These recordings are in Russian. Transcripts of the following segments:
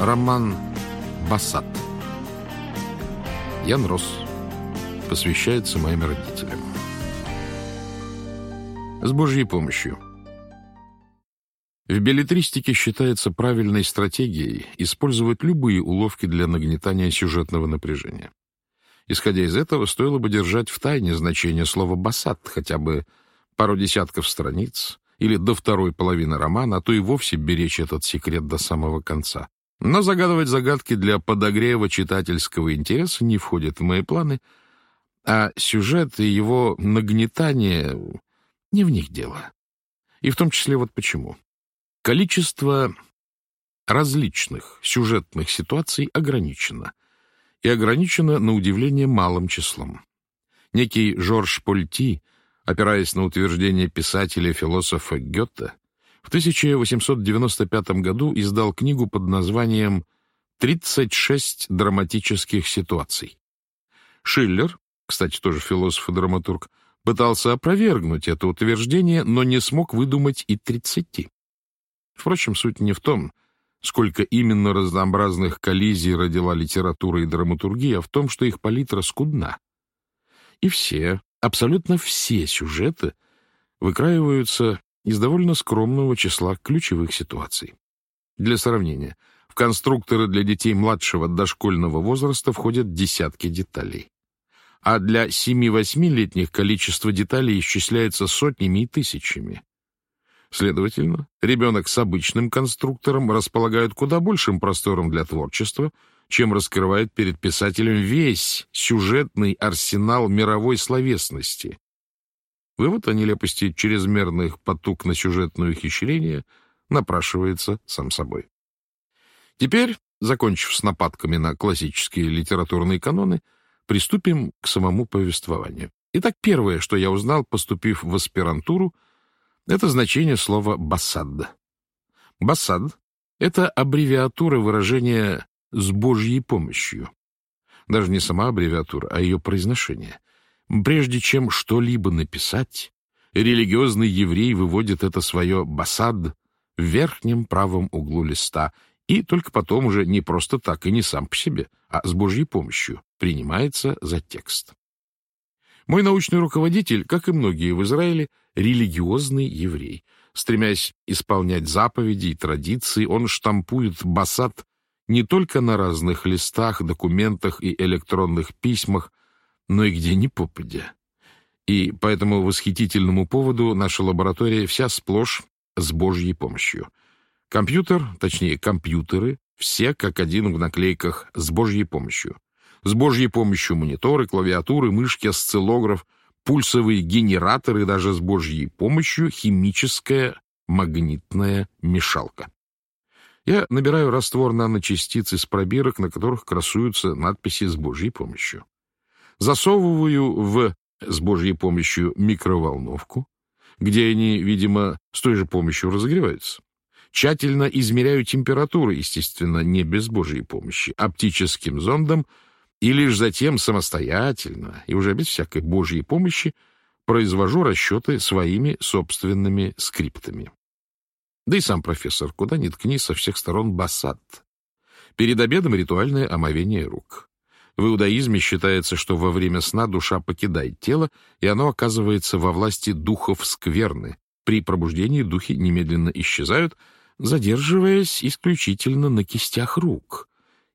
Роман Бассат. Ян Рос. Посвящается моим родителям. С Божьей помощью. В билетристике считается правильной стратегией использовать любые уловки для нагнетания сюжетного напряжения. Исходя из этого, стоило бы держать в тайне значение слова «бассат» хотя бы пару десятков страниц или до второй половины романа, а то и вовсе беречь этот секрет до самого конца. Но загадывать загадки для подогрева читательского интереса не входит в мои планы, а сюжет и его нагнетание — не в них дело. И в том числе вот почему. Количество различных сюжетных ситуаций ограничено, и ограничено, на удивление, малым числом. Некий Жорж Польти, опираясь на утверждение писателя-философа Гёте, в 1895 году издал книгу под названием «36 драматических ситуаций». Шиллер, кстати, тоже философ и драматург, пытался опровергнуть это утверждение, но не смог выдумать и 30. Впрочем, суть не в том, сколько именно разнообразных коллизий родила литература и драматургия, а в том, что их палитра скудна. И все, абсолютно все сюжеты выкраиваются из довольно скромного числа ключевых ситуаций. Для сравнения, в конструкторы для детей младшего дошкольного возраста входят десятки деталей. А для 7-8-летних количество деталей исчисляется сотнями и тысячами. Следовательно, ребенок с обычным конструктором располагает куда большим простором для творчества, чем раскрывает перед писателем весь сюжетный арсенал мировой словесности. Вывод о нелепости чрезмерных потуг на сюжетное ухищрение напрашивается сам собой. Теперь, закончив с нападками на классические литературные каноны, приступим к самому повествованию. Итак, первое, что я узнал, поступив в аспирантуру — это значение слова «басад». «Басад» — это аббревиатура выражения «с Божьей помощью». Даже не сама аббревиатура, а ее произношение. Прежде чем что-либо написать, религиозный еврей выводит это свое «басад» в верхнем правом углу листа и только потом уже не просто так и не сам по себе, а с Божьей помощью принимается за текст. Мой научный руководитель, как и многие в Израиле, религиозный еврей. Стремясь исполнять заповеди и традиции, он штампует басат не только на разных листах, документах и электронных письмах, но и где ни попадя. И по этому восхитительному поводу наша лаборатория вся сплошь с Божьей помощью. Компьютер, точнее компьютеры, все как один в наклейках с Божьей помощью. С Божьей помощью мониторы, клавиатуры, мышки, осциллограф — пульсовые генераторы, даже с Божьей помощью химическая магнитная мешалка. Я набираю раствор наночастиц из пробирок, на которых красуются надписи «С Божьей помощью». Засовываю в «С Божьей помощью» микроволновку, где они, видимо, с той же помощью разогреваются. Тщательно измеряю температуру, естественно, не без Божьей помощи, оптическим зондом — и лишь затем самостоятельно и уже без всякой божьей помощи произвожу расчеты своими собственными скриптами. Да и сам профессор, куда ни ткни, со всех сторон басат. Перед обедом ритуальное омовение рук. В иудаизме считается, что во время сна душа покидает тело, и оно оказывается во власти духов скверны. При пробуждении духи немедленно исчезают, задерживаясь исключительно на кистях рук,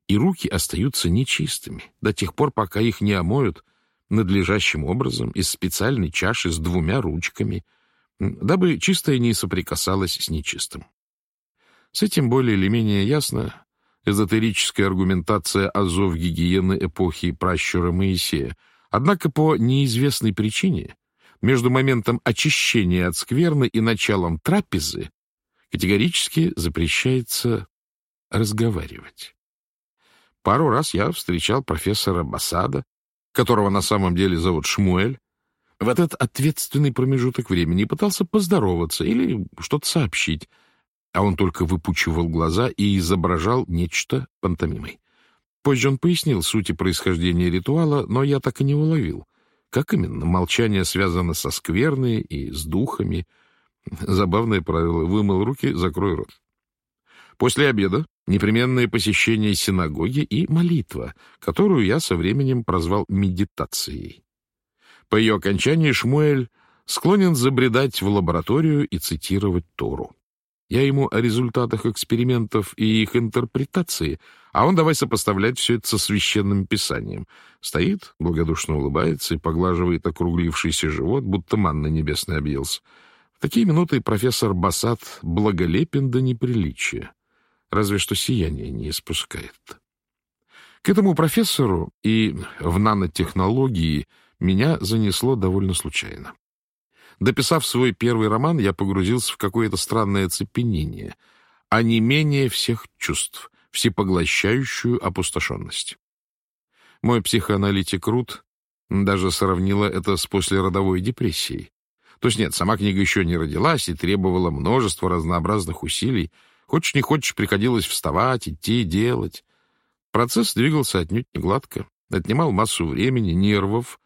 и руки остаются нечистыми до тех пор, пока их не омоют надлежащим образом из специальной чаши с двумя ручками, дабы чистое не соприкасалось с нечистым. С этим более или менее ясно эзотерическая аргументация азов гигиены эпохи пращура Моисея. Однако по неизвестной причине между моментом очищения от скверны и началом трапезы категорически запрещается разговаривать. Пару раз я встречал профессора Басада, которого на самом деле зовут Шмуэль, в этот ответственный промежуток времени пытался поздороваться или что-то сообщить, а он только выпучивал глаза и изображал нечто пантомимой. Позже он пояснил сути происхождения ритуала, но я так и не уловил. Как именно молчание связано со скверной и с духами? Забавное правило — вымыл руки, закрой рот. После обеда непременное посещение синагоги и молитва, которую я со временем прозвал медитацией. По ее окончании Шмуэль склонен забредать в лабораторию и цитировать Тору. Я ему о результатах экспериментов и их интерпретации, а он давай сопоставлять все это со священным писанием. Стоит, благодушно улыбается и поглаживает округлившийся живот, будто манна небесная объелся. В такие минуты профессор Басат благолепен до неприличия разве что сияние не испускает. К этому профессору и в нанотехнологии меня занесло довольно случайно. Дописав свой первый роман, я погрузился в какое-то странное оцепенение, а не менее всех чувств, всепоглощающую опустошенность. Мой психоаналитик Рут даже сравнила это с послеродовой депрессией. То есть нет, сама книга еще не родилась и требовала множества разнообразных усилий, Хочешь не хочешь, приходилось вставать, идти, делать. Процесс двигался отнюдь не гладко, отнимал массу времени, нервов,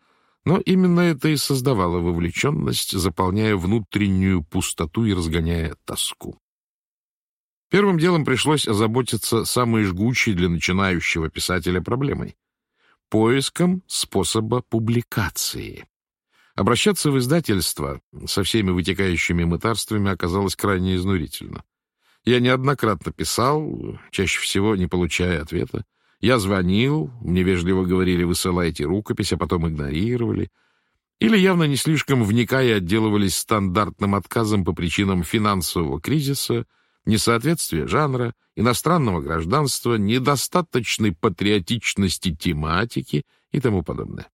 но именно это и создавало вовлеченность, заполняя внутреннюю пустоту и разгоняя тоску. Первым делом пришлось озаботиться самой жгучей для начинающего писателя проблемой — поиском способа публикации. Обращаться в издательство со всеми вытекающими мытарствами оказалось крайне изнурительно. Я неоднократно писал, чаще всего не получая ответа. Я звонил, мне вежливо говорили, высылайте рукопись, а потом игнорировали. Или явно не слишком вникая отделывались стандартным отказом по причинам финансового кризиса, несоответствия жанра, иностранного гражданства, недостаточной патриотичности тематики и тому подобное.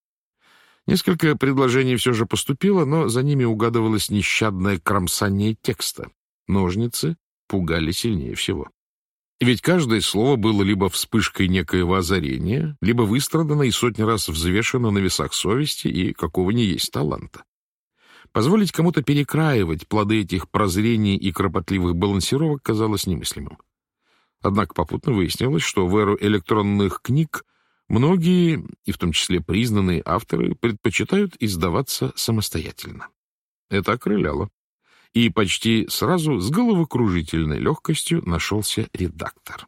Несколько предложений все же поступило, но за ними угадывалось нещадное кромсание текста. Ножницы, пугали сильнее всего. Ведь каждое слово было либо вспышкой некоего озарения, либо выстрадано и сотни раз взвешено на весах совести и какого не есть таланта. Позволить кому-то перекраивать плоды этих прозрений и кропотливых балансировок казалось немыслимым. Однако попутно выяснилось, что в эру электронных книг многие, и в том числе признанные авторы, предпочитают издаваться самостоятельно. Это окрыляло и почти сразу с головокружительной легкостью нашелся редактор.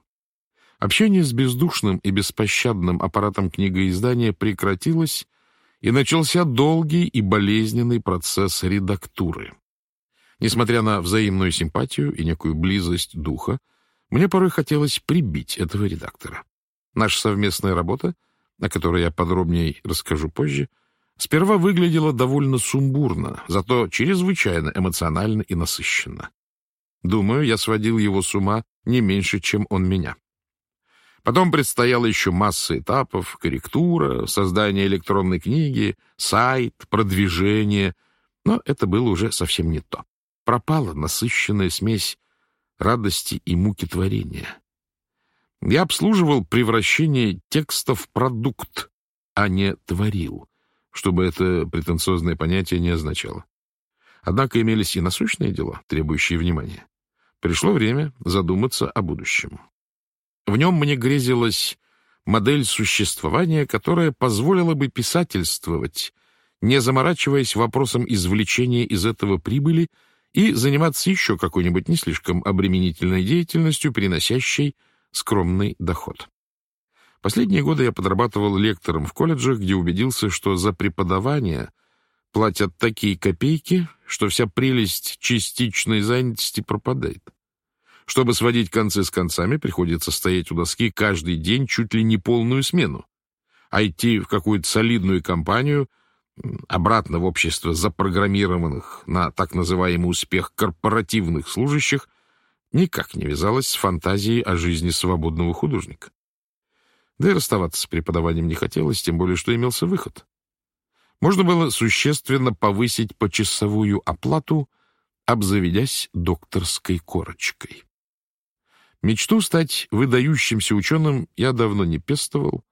Общение с бездушным и беспощадным аппаратом книгоиздания прекратилось, и начался долгий и болезненный процесс редактуры. Несмотря на взаимную симпатию и некую близость духа, мне порой хотелось прибить этого редактора. Наша совместная работа, о которой я подробнее расскажу позже, сперва выглядела довольно сумбурно, зато чрезвычайно эмоционально и насыщенно. Думаю, я сводил его с ума не меньше, чем он меня. Потом предстояла еще масса этапов, корректура, создание электронной книги, сайт, продвижение. Но это было уже совсем не то. Пропала насыщенная смесь радости и муки творения. Я обслуживал превращение текста в продукт, а не творил что бы это претенциозное понятие не означало. Однако имелись и насущные дела, требующие внимания. Пришло время задуматься о будущем. В нем мне грезилась модель существования, которая позволила бы писательствовать, не заморачиваясь вопросом извлечения из этого прибыли и заниматься еще какой-нибудь не слишком обременительной деятельностью, приносящей скромный доход. Последние годы я подрабатывал лектором в колледжах, где убедился, что за преподавание платят такие копейки, что вся прелесть частичной занятости пропадает. Чтобы сводить концы с концами, приходится стоять у доски каждый день чуть ли не полную смену, а идти в какую-то солидную компанию, обратно в общество запрограммированных на так называемый успех корпоративных служащих, никак не вязалось с фантазией о жизни свободного художника. Да и расставаться с преподаванием не хотелось, тем более, что имелся выход. Можно было существенно повысить почасовую оплату, обзаведясь докторской корочкой. Мечту стать выдающимся ученым я давно не пестовал.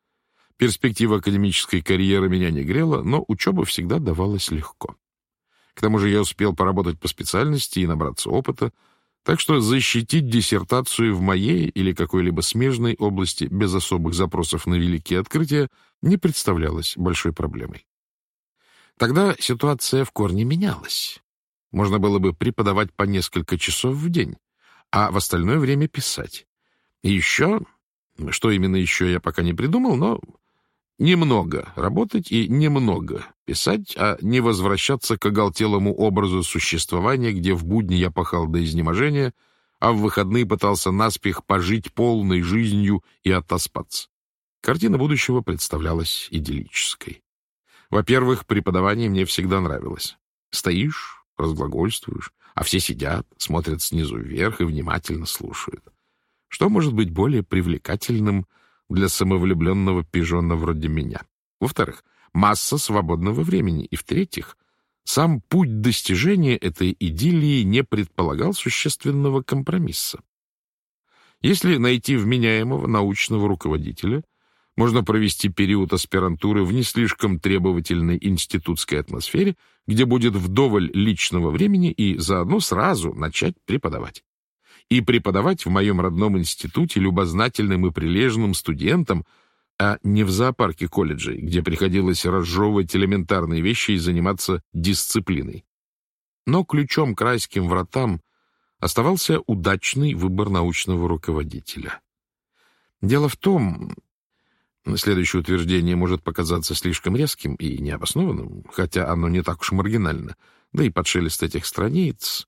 Перспектива академической карьеры меня не грела, но учеба всегда давалась легко. К тому же я успел поработать по специальности и набраться опыта, так что защитить диссертацию в моей или какой-либо смежной области без особых запросов на великие открытия не представлялось большой проблемой. Тогда ситуация в корне менялась. Можно было бы преподавать по несколько часов в день, а в остальное время писать. И еще, что именно еще я пока не придумал, но немного работать и немного писать, а не возвращаться к оголтелому образу существования, где в будни я пахал до изнеможения, а в выходные пытался наспех пожить полной жизнью и отоспаться. Картина будущего представлялась идиллической. Во-первых, преподавание мне всегда нравилось. Стоишь, разглагольствуешь, а все сидят, смотрят снизу вверх и внимательно слушают. Что может быть более привлекательным для самовлюбленного пижона вроде меня? Во-вторых, масса свободного времени. И в-третьих, сам путь достижения этой идиллии не предполагал существенного компромисса. Если найти вменяемого научного руководителя, можно провести период аспирантуры в не слишком требовательной институтской атмосфере, где будет вдоволь личного времени и заодно сразу начать преподавать. И преподавать в моем родном институте любознательным и прилежным студентам – а не в зоопарке колледжей, где приходилось разжевывать элементарные вещи и заниматься дисциплиной. Но ключом к райским вратам оставался удачный выбор научного руководителя. Дело в том, следующее утверждение может показаться слишком резким и необоснованным, хотя оно не так уж маргинально, да и под шелест этих страниц,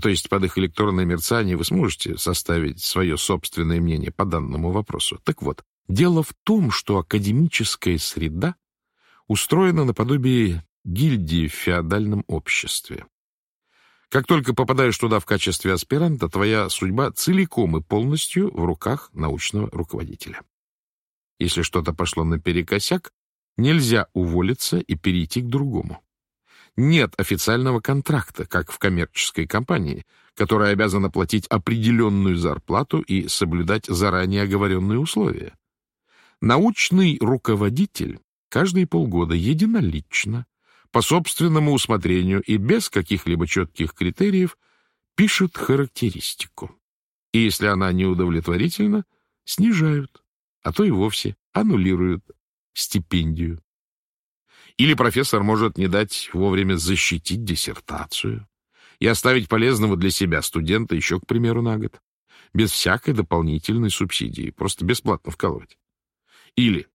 то есть под их электронное мерцание вы сможете составить свое собственное мнение по данному вопросу. Так вот, Дело в том, что академическая среда устроена наподобие гильдии в феодальном обществе. Как только попадаешь туда в качестве аспиранта, твоя судьба целиком и полностью в руках научного руководителя. Если что-то пошло наперекосяк, нельзя уволиться и перейти к другому. Нет официального контракта, как в коммерческой компании, которая обязана платить определенную зарплату и соблюдать заранее оговоренные условия. Научный руководитель каждые полгода единолично, по собственному усмотрению и без каких-либо четких критериев пишет характеристику. И если она неудовлетворительна, снижают, а то и вовсе аннулируют стипендию. Или профессор может не дать вовремя защитить диссертацию и оставить полезного для себя студента еще, к примеру, на год, без всякой дополнительной субсидии, просто бесплатно вкалывать. Или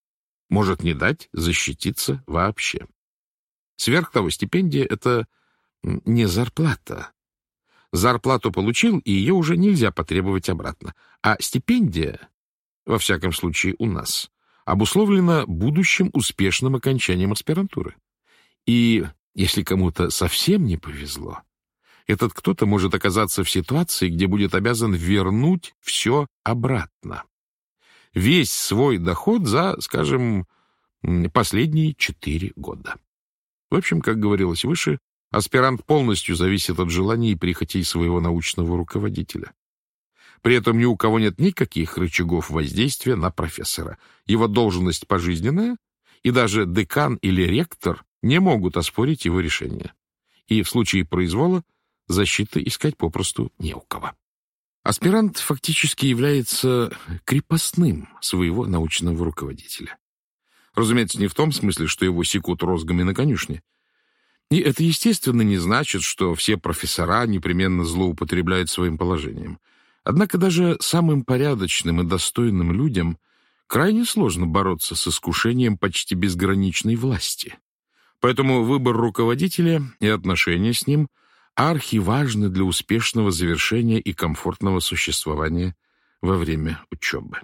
может не дать защититься вообще. Сверх того, стипендия — это не зарплата. Зарплату получил, и ее уже нельзя потребовать обратно. А стипендия, во всяком случае у нас, обусловлена будущим успешным окончанием аспирантуры. И если кому-то совсем не повезло, этот кто-то может оказаться в ситуации, где будет обязан вернуть все обратно весь свой доход за, скажем, последние четыре года. В общем, как говорилось выше, аспирант полностью зависит от желаний и прихотей своего научного руководителя. При этом ни у кого нет никаких рычагов воздействия на профессора. Его должность пожизненная, и даже декан или ректор не могут оспорить его решение. И в случае произвола защиты искать попросту не у кого. Аспирант фактически является крепостным своего научного руководителя. Разумеется, не в том смысле, что его секут розгами на конюшне. И это, естественно, не значит, что все профессора непременно злоупотребляют своим положением. Однако даже самым порядочным и достойным людям крайне сложно бороться с искушением почти безграничной власти. Поэтому выбор руководителя и отношения с ним архиважны для успешного завершения и комфортного существования во время учебы.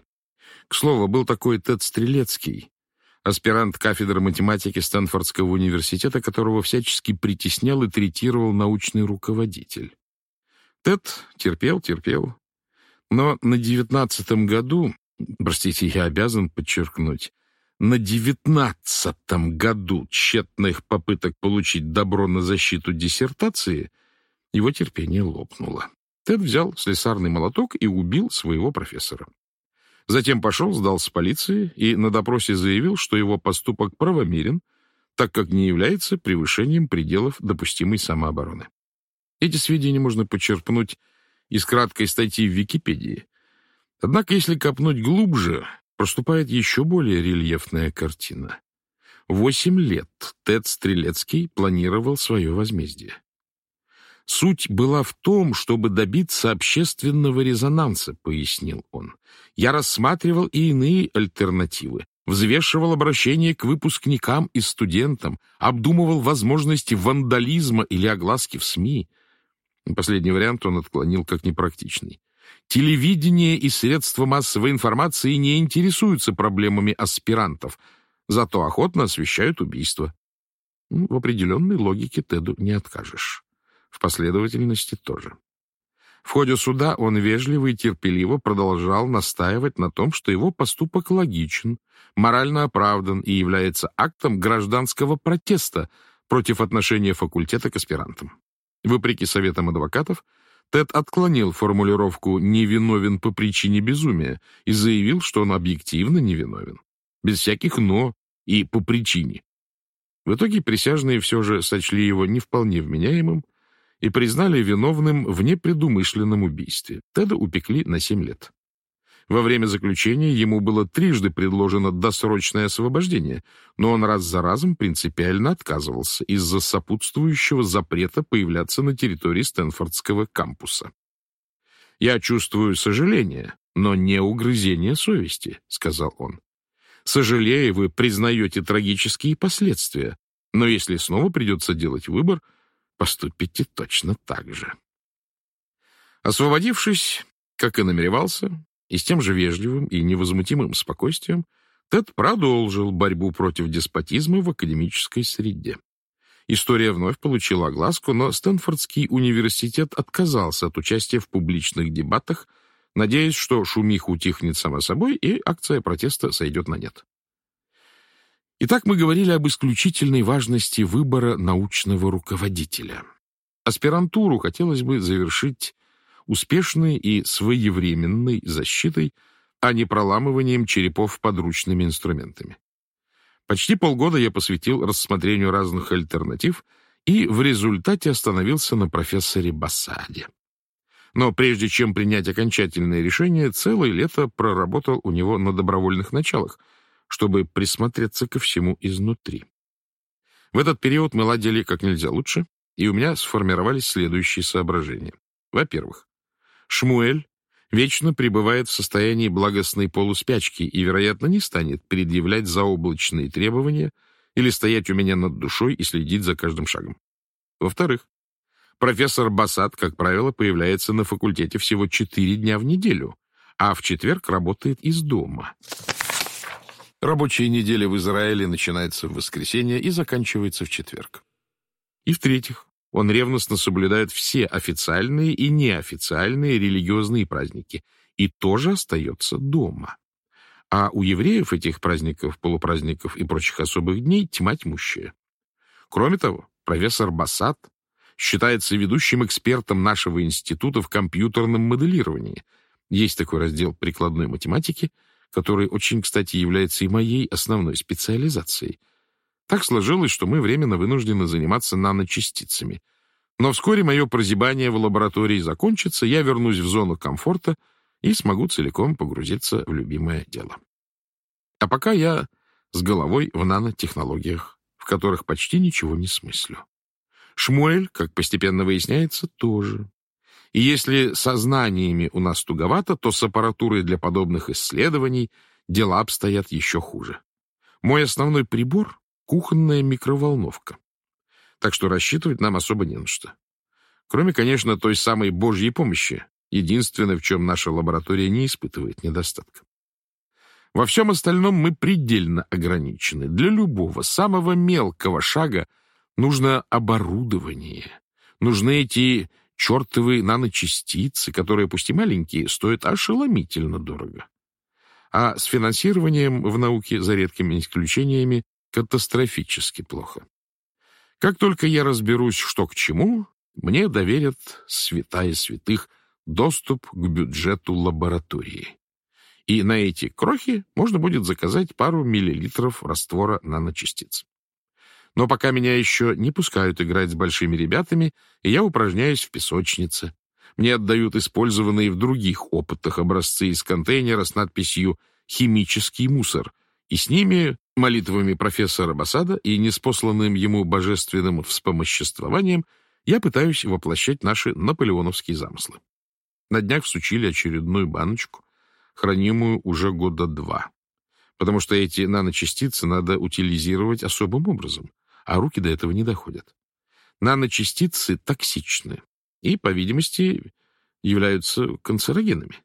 К слову, был такой Тед Стрелецкий, аспирант кафедры математики Стэнфордского университета, которого всячески притеснял и третировал научный руководитель. Тед терпел, терпел, но на девятнадцатом году, простите, я обязан подчеркнуть, на девятнадцатом году тщетных попыток получить добро на защиту диссертации – его терпение лопнуло. Тед взял слесарный молоток и убил своего профессора. Затем пошел, сдался полиции и на допросе заявил, что его поступок правомерен, так как не является превышением пределов допустимой самообороны. Эти сведения можно почерпнуть из краткой статьи в Википедии. Однако, если копнуть глубже, проступает еще более рельефная картина. Восемь лет Тед Стрелецкий планировал свое возмездие. Суть была в том, чтобы добиться общественного резонанса, пояснил он. Я рассматривал и иные альтернативы, взвешивал обращение к выпускникам и студентам, обдумывал возможности вандализма или огласки в СМИ. Последний вариант он отклонил как непрактичный. Телевидение и средства массовой информации не интересуются проблемами аспирантов, зато охотно освещают убийства. Ну, в определенной логике Теду не откажешь. В последовательности тоже. В ходе суда он вежливо и терпеливо продолжал настаивать на том, что его поступок логичен, морально оправдан и является актом гражданского протеста против отношения факультета к аспирантам. Вопреки советам адвокатов, Тед отклонил формулировку «невиновен по причине безумия» и заявил, что он объективно невиновен, без всяких «но» и «по причине». В итоге присяжные все же сочли его не вполне вменяемым и признали виновным в непредумышленном убийстве. Теда упекли на семь лет. Во время заключения ему было трижды предложено досрочное освобождение, но он раз за разом принципиально отказывался из-за сопутствующего запрета появляться на территории Стэнфордского кампуса. «Я чувствую сожаление, но не угрызение совести», — сказал он. «Сожалея, вы признаете трагические последствия, но если снова придется делать выбор, поступите точно так же». Освободившись, как и намеревался, и с тем же вежливым и невозмутимым спокойствием Тед продолжил борьбу против деспотизма в академической среде. История вновь получила огласку, но Стэнфордский университет отказался от участия в публичных дебатах, надеясь, что шумиха утихнет сама собой и акция протеста сойдет на нет. Итак, мы говорили об исключительной важности выбора научного руководителя. Аспирантуру хотелось бы завершить успешной и своевременной защитой, а не проламыванием черепов подручными инструментами. Почти полгода я посвятил рассмотрению разных альтернатив и в результате остановился на профессоре Басаде. Но прежде чем принять окончательное решение, целое лето проработал у него на добровольных началах, чтобы присмотреться ко всему изнутри. В этот период мы ладили как нельзя лучше, и у меня сформировались следующие соображения. Во-первых, Шмуэль вечно пребывает в состоянии благостной полуспячки и, вероятно, не станет предъявлять заоблачные требования или стоять у меня над душой и следить за каждым шагом. Во-вторых, профессор Басад, как правило, появляется на факультете всего четыре дня в неделю, а в четверг работает из дома. Рабочая неделя в Израиле начинается в воскресенье и заканчивается в четверг. И в-третьих, он ревностно соблюдает все официальные и неофициальные религиозные праздники и тоже остается дома. А у евреев этих праздников, полупраздников и прочих особых дней тьма тьмущая. Кроме того, профессор Бассад считается ведущим экспертом нашего института в компьютерном моделировании. Есть такой раздел прикладной математики, который очень, кстати, является и моей основной специализацией — так сложилось, что мы временно вынуждены заниматься наночастицами. Но вскоре мое прозябание в лаборатории закончится, я вернусь в зону комфорта и смогу целиком погрузиться в любимое дело. А пока я с головой в нанотехнологиях, в которых почти ничего не смыслю. Шмуэль, как постепенно выясняется, тоже. И если со знаниями у нас туговато, то с аппаратурой для подобных исследований дела обстоят еще хуже. Мой основной прибор кухонная микроволновка. Так что рассчитывать нам особо не на что. Кроме, конечно, той самой Божьей помощи, единственное, в чем наша лаборатория не испытывает недостатка. Во всем остальном мы предельно ограничены. Для любого, самого мелкого шага нужно оборудование. Нужны эти чертовы наночастицы, которые, пусть и маленькие, стоят ошеломительно дорого. А с финансированием в науке, за редкими исключениями, катастрофически плохо. Как только я разберусь, что к чему, мне доверят святая святых доступ к бюджету лаборатории. И на эти крохи можно будет заказать пару миллилитров раствора наночастиц. Но пока меня еще не пускают играть с большими ребятами, я упражняюсь в песочнице. Мне отдают использованные в других опытах образцы из контейнера с надписью «химический мусор», и с ними молитвами профессора Басада и неспосланным ему божественным вспомоществованием я пытаюсь воплощать наши наполеоновские замыслы. На днях всучили очередную баночку, хранимую уже года два. Потому что эти наночастицы надо утилизировать особым образом, а руки до этого не доходят. Наночастицы токсичны и, по видимости, являются канцерогенами.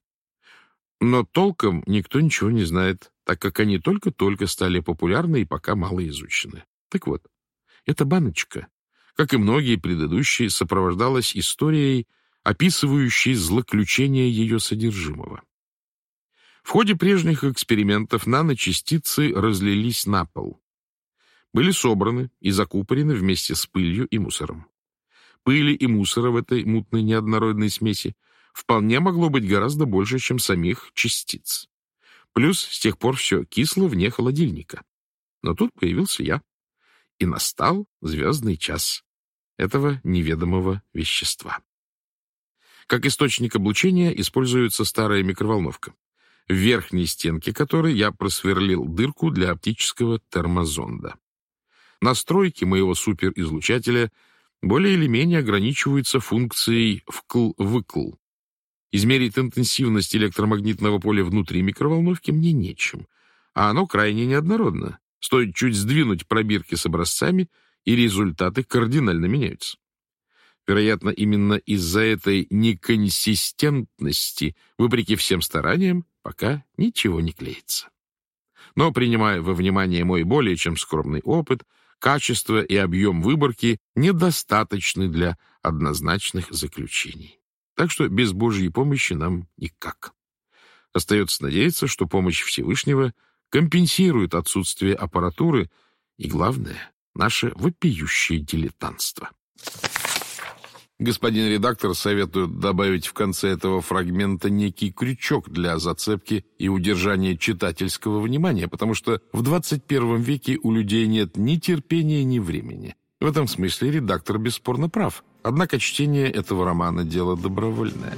Но толком никто ничего не знает, так как они только-только стали популярны и пока мало изучены. Так вот, эта баночка, как и многие предыдущие, сопровождалась историей, описывающей злоключение ее содержимого. В ходе прежних экспериментов наночастицы разлились на пол. Были собраны и закупорены вместе с пылью и мусором. Пыли и мусора в этой мутной неоднородной смеси вполне могло быть гораздо больше, чем самих частиц. Плюс с тех пор все кисло вне холодильника. Но тут появился я. И настал звездный час этого неведомого вещества. Как источник облучения используется старая микроволновка, в верхней стенке которой я просверлил дырку для оптического термозонда. Настройки моего суперизлучателя более или менее ограничиваются функцией вкл-выкл, Измерить интенсивность электромагнитного поля внутри микроволновки мне нечем, а оно крайне неоднородно. Стоит чуть сдвинуть пробирки с образцами, и результаты кардинально меняются. Вероятно, именно из-за этой неконсистентности, вопреки всем стараниям, пока ничего не клеится. Но, принимая во внимание мой более чем скромный опыт, качество и объем выборки недостаточны для однозначных заключений. Так что без Божьей помощи нам никак. Остается надеяться, что помощь Всевышнего компенсирует отсутствие аппаратуры и, главное, наше вопиющее дилетантство. Господин редактор советует добавить в конце этого фрагмента некий крючок для зацепки и удержания читательского внимания, потому что в 21 веке у людей нет ни терпения, ни времени. В этом смысле редактор бесспорно прав. Однако чтение этого романа – дело добровольное.